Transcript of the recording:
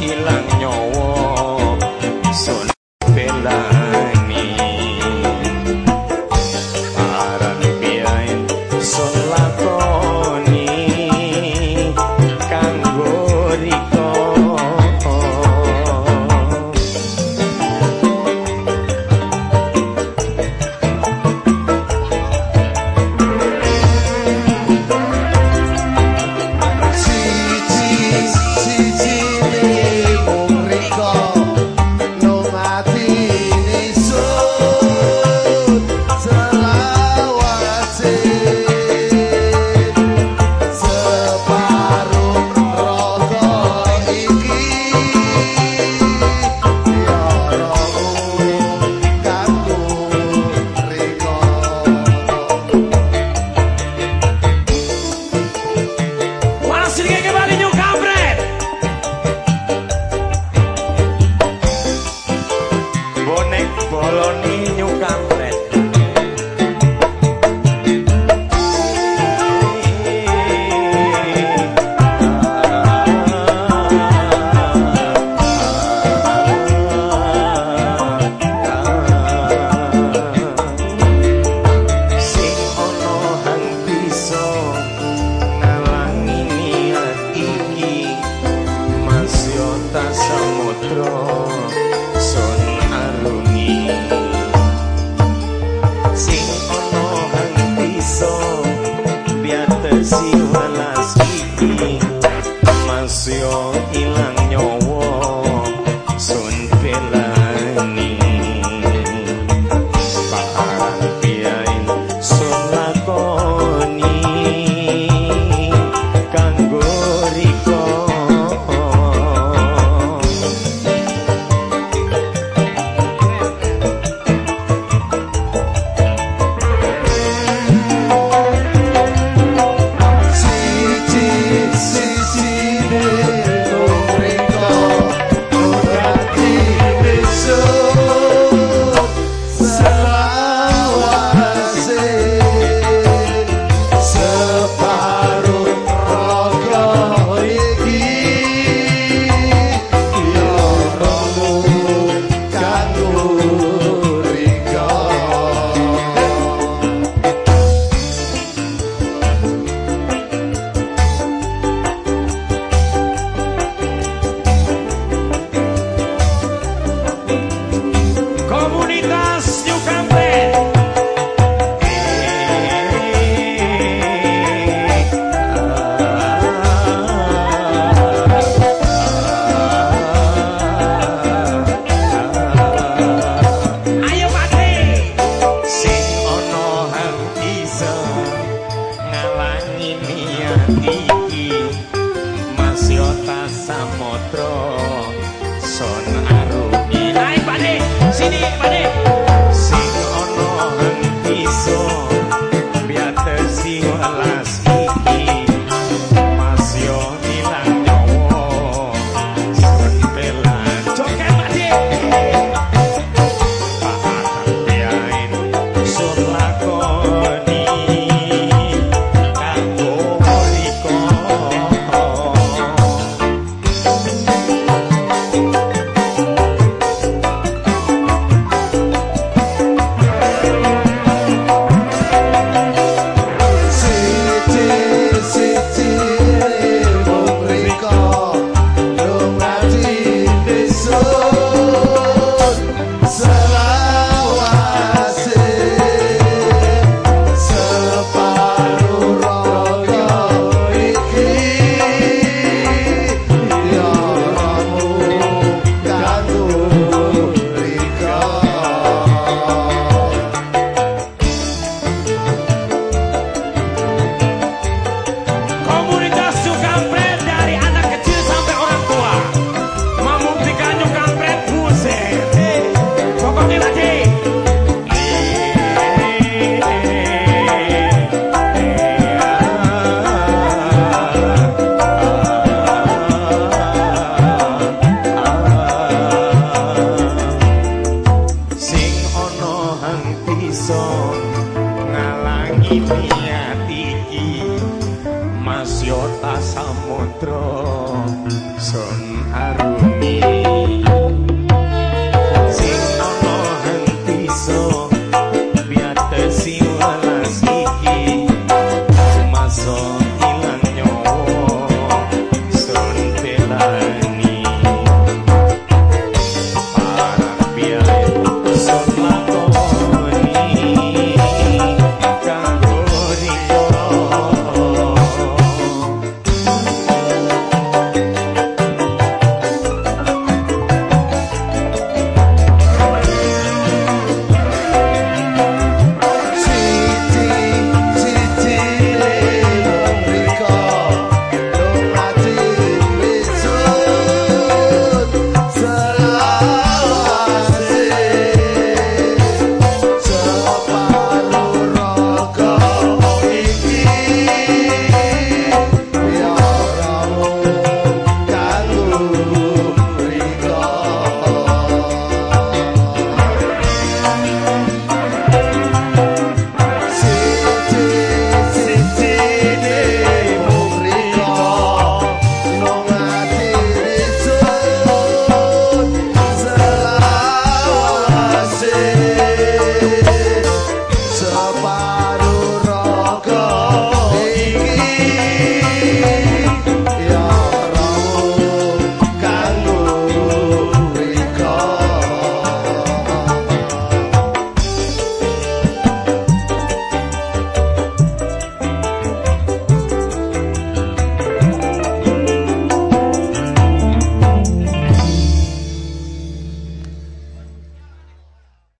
ilang nyawa. putra son arungi sing ana ing desa biatesi walas iki. Masih ilang nyawa son pela